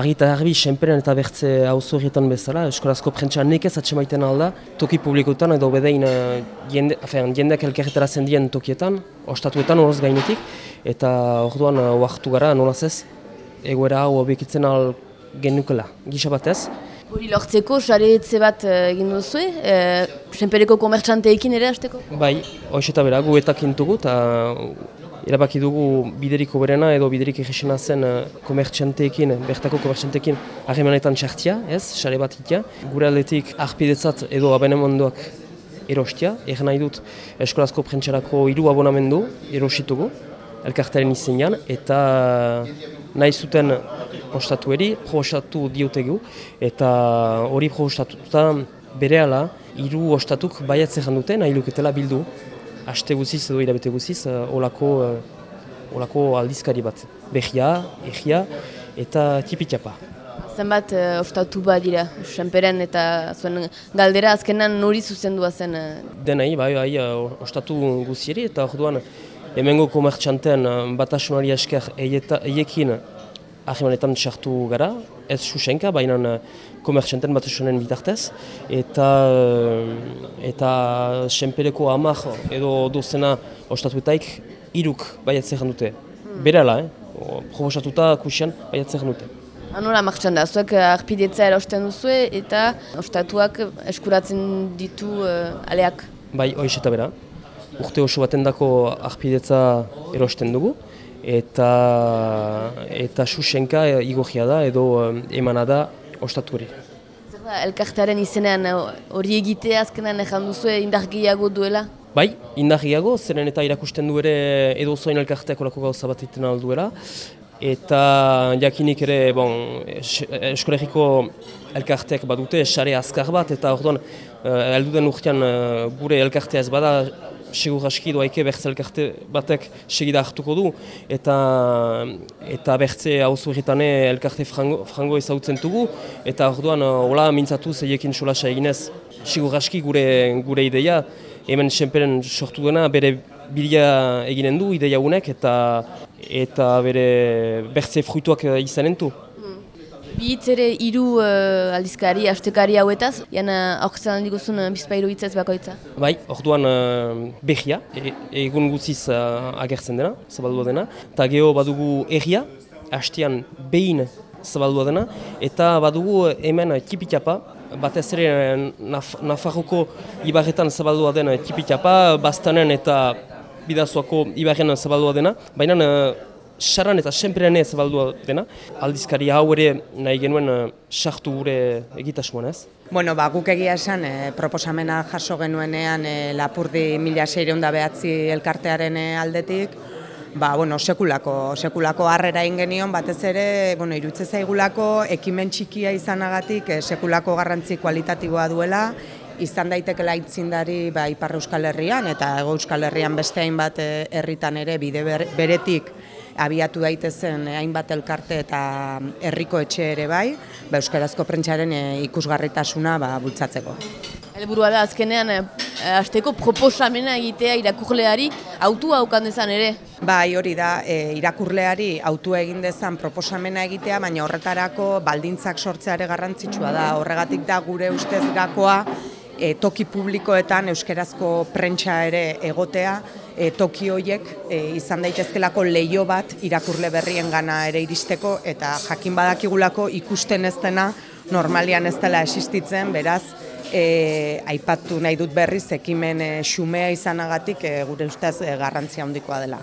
Argita garbi, senperen eta bertze hauzo horietan bezala, eskolazko prentsa nekez atxemaiten alda, toki publikoetan edo bedein uh, jende, afen, jendeak elkerretara dien tokietan, ostatuetan horoz gainetik, eta orduan uh, gara nolaz ez, egoera hau obekitzen al genukela, gisa batez. Hori lortzeko, sare bat egin duzu, e, senpereko komertxanteekin ere hasteko? Bai, hoiz eta bera, guetak intugu, eta erabaki dugu biderik berena edo biderik egisena zen uh, komertxanteekin, bertako komertxanteekin harremanetan txartia, ez, sare bat itia. Gure aldetik arpidetzat edo abenemondoak erostia, egin nahi dut eskolazko prentxarako hiru abonamendu erositugu, elkartaren izenean, eta nahi zuten ostatu eri, prostatu diotegu, eta hori prostatuta bere ala, hiru ostatuk baiatzen dute, nahi luketela bildu aste guziz edo irabete guziz, uh, olako, uh, olako aldizkari bat. Behia, egia eta tipitiapa. Zenbat uh, ostatu bat dira, senperen eta zuen galdera azkenan nori zuzendua zen? Uh... Bai, bai, ostatu guzieri eta orduan hemengo komertxanten uh, batasunari esker eiekin ahimanetan txartu gara, ez susenka, baina uh, komertxanten bat esonen bitartez, eta eta senpereko amak edo dozena ostatuetaik iruk baiatzen dute. Hmm. Berala, eh? proposatuta kusian baiatzen dute. Anola martxan da, zuek arpidetza erosten duzu eta ostatuak eskuratzen ditu uh, aleak? Bai, hoiz eta bera. Urte oso baten dako arpidetza erosten dugu eta eta susenka igogia da edo emana da ostatu hori. Zer da, elkartearen izenean eh, hori egite azkenan ezan duzu indargiago duela? Bai, indargiago, zeren eta irakusten du ere edo zoin elkarteak olako gauza bat iten alduela. Eta jakinik ere, bon, eskolegiko elkarteak badute, sare azkar bat, eta orduan, uh, elduden urtean gure elkartea ez bada, segur aski doaike bertze elkarte batek segida hartuko du. Eta eta bertze hauzu egitane elkarte frango, frango ezautzen dugu. Eta orduan hola mintzatu zeiekin solasa eginez. Segur aski gure, gure ideia. Hemen senperen sortu dena bere bilia eginen du ideia unek eta eta bere bertze fruituak izanen du. Bihitz ere hiru uh, aldizkari, astekari hauetaz, jana aurkezen handi guzun uh, bizpailu hitzez bakoitza? Bai, orduan uh, behia, e, egun guziz uh, agertzen dena, zabaldua dena, eta geho badugu erria, hastean behin zabaldua dena, eta badugu hemen tipitapa, batez ere naf Nafarroko ibarretan zabaldua dena tipitapa, bastanen eta bidazoako ibarren zabaldua dena, baina saran eta senperean ez baldua dena. Aldizkari hau ere nahi genuen uh, sartu gure egitasmoan ez. Bueno, ba, guk egia esan, eh, proposamena jaso genuenean eh, lapurdi mila seireunda behatzi elkartearen aldetik, ba, bueno, sekulako, sekulako harrera ingenion, batez ere, bueno, irutze zaigulako, ekimen txikia izanagatik, eh, sekulako garrantzi kualitatiboa duela, izan daitekela itzindari ba, Ipar Euskal Herrian, eta Ego Euskal Herrian beste hainbat herritan ere bide beretik abiatu daitezen hainbat elkarte eta herriko etxe ere bai, ba, Euskarazko prentsaren e, ikusgarritasuna ba, bultzatzeko. Helburua da azkenean e, asteko proposamena egitea irakurleari autua aukan dezan ere. Bai, hori da, e, irakurleari autua egin dezan proposamena egitea, baina horretarako baldintzak sortzeare garrantzitsua da. Horregatik da gure ustez gakoa e, toki publikoetan euskerazko prentsa ere egotea, e, toki horiek e, izan daitezkelako leio bat irakurle berrien gana ere iristeko eta jakin badakigulako ikusten ez dena normalian ez dela existitzen, beraz, e, aipatu nahi dut berriz ekimen e, xumea izanagatik e, gure ustez e, garrantzia handikoa dela.